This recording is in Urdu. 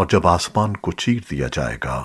اور جب آسمان کو چیر دیا جائے گا